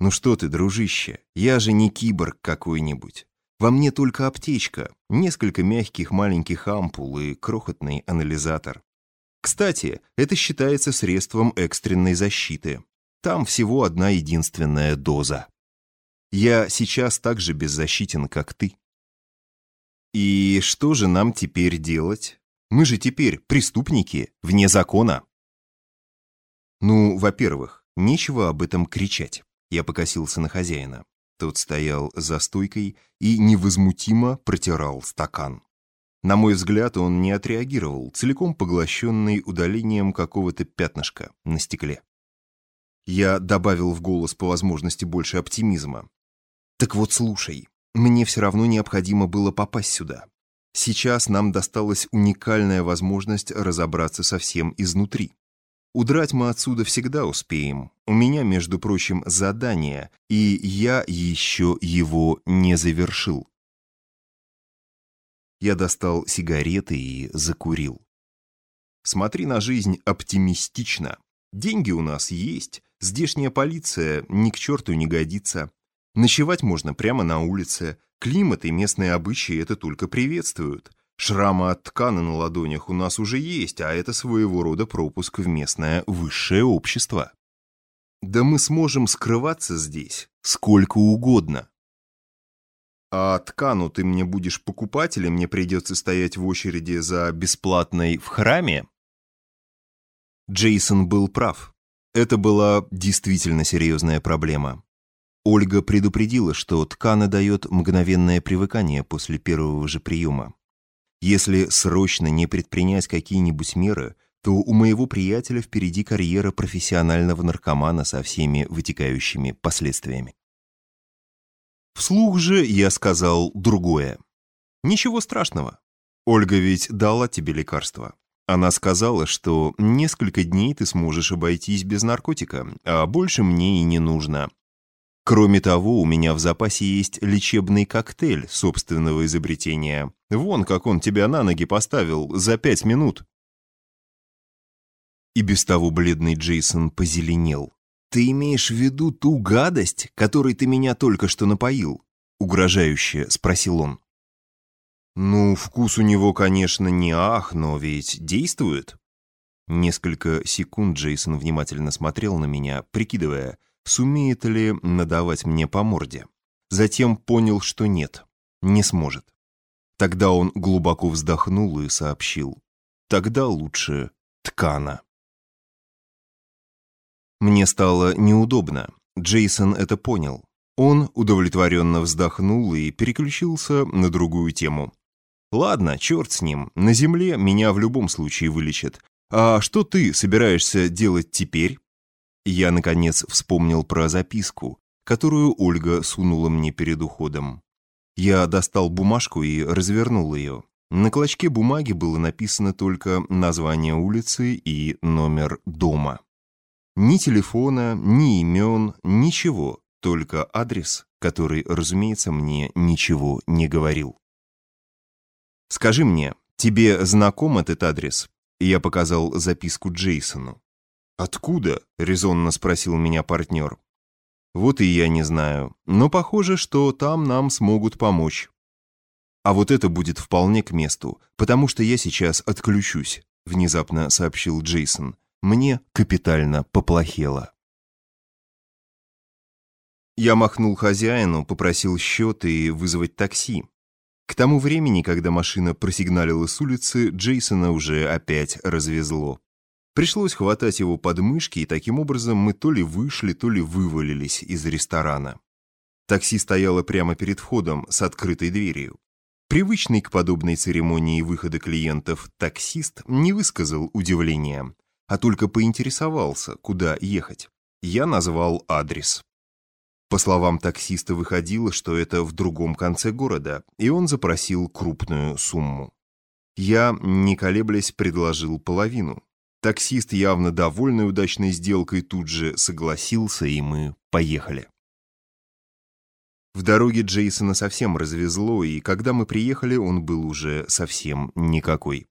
«Ну что ты, дружище, я же не киборг какой-нибудь. Во мне только аптечка, несколько мягких маленьких ампул и крохотный анализатор. Кстати, это считается средством экстренной защиты. Там всего одна единственная доза. Я сейчас так же беззащитен, как ты. И что же нам теперь делать? Мы же теперь преступники, вне закона. Ну, во-первых, нечего об этом кричать. Я покосился на хозяина. Тот стоял за стойкой и невозмутимо протирал стакан. На мой взгляд, он не отреагировал, целиком поглощенный удалением какого-то пятнышка на стекле. Я добавил в голос по возможности больше оптимизма. «Так вот, слушай, мне все равно необходимо было попасть сюда. Сейчас нам досталась уникальная возможность разобраться со всем изнутри. Удрать мы отсюда всегда успеем. У меня, между прочим, задание, и я еще его не завершил. Я достал сигареты и закурил. Смотри на жизнь оптимистично. Деньги у нас есть, здешняя полиция ни к черту не годится. Ночевать можно прямо на улице, климат и местные обычаи это только приветствуют. Шрамы от тканы на ладонях у нас уже есть, а это своего рода пропуск в местное высшее общество. Да мы сможем скрываться здесь сколько угодно. А ткану ты мне будешь покупать или мне придется стоять в очереди за бесплатной в храме? Джейсон был прав. Это была действительно серьезная проблема. Ольга предупредила, что ткана дает мгновенное привыкание после первого же приема. Если срочно не предпринять какие-нибудь меры, то у моего приятеля впереди карьера профессионального наркомана со всеми вытекающими последствиями. Вслух же я сказал другое. Ничего страшного. Ольга ведь дала тебе лекарство. Она сказала, что несколько дней ты сможешь обойтись без наркотика, а больше мне и не нужно. Кроме того, у меня в запасе есть лечебный коктейль собственного изобретения. Вон, как он тебя на ноги поставил за пять минут. И без того бледный Джейсон позеленел. «Ты имеешь в виду ту гадость, которой ты меня только что напоил?» — угрожающе спросил он. «Ну, вкус у него, конечно, не ах, но ведь действует». Несколько секунд Джейсон внимательно смотрел на меня, прикидывая, сумеет ли надавать мне по морде. Затем понял, что нет, не сможет. Тогда он глубоко вздохнул и сообщил. «Тогда лучше ткана». Мне стало неудобно. Джейсон это понял. Он удовлетворенно вздохнул и переключился на другую тему. «Ладно, черт с ним. На земле меня в любом случае вылечат. А что ты собираешься делать теперь?» Я, наконец, вспомнил про записку, которую Ольга сунула мне перед уходом. Я достал бумажку и развернул ее. На клочке бумаги было написано только название улицы и номер дома. Ни телефона, ни имен, ничего, только адрес, который, разумеется, мне ничего не говорил. «Скажи мне, тебе знаком этот адрес?» Я показал записку Джейсону. «Откуда?» — резонно спросил меня партнер. «Вот и я не знаю, но похоже, что там нам смогут помочь». «А вот это будет вполне к месту, потому что я сейчас отключусь», — внезапно сообщил Джейсон мне капитально поплохело. Я махнул хозяину, попросил счет и вызвать такси. К тому времени, когда машина просигналила с улицы, Джейсона уже опять развезло. Пришлось хватать его под мышки, и таким образом мы то ли вышли, то ли вывалились из ресторана. Такси стояло прямо перед входом с открытой дверью. Привычный к подобной церемонии выхода клиентов таксист не высказал удивления а только поинтересовался, куда ехать. Я назвал адрес. По словам таксиста выходило, что это в другом конце города, и он запросил крупную сумму. Я, не колеблясь, предложил половину. Таксист, явно довольный удачной сделкой, тут же согласился, и мы поехали. В дороге Джейсона совсем развезло, и когда мы приехали, он был уже совсем никакой.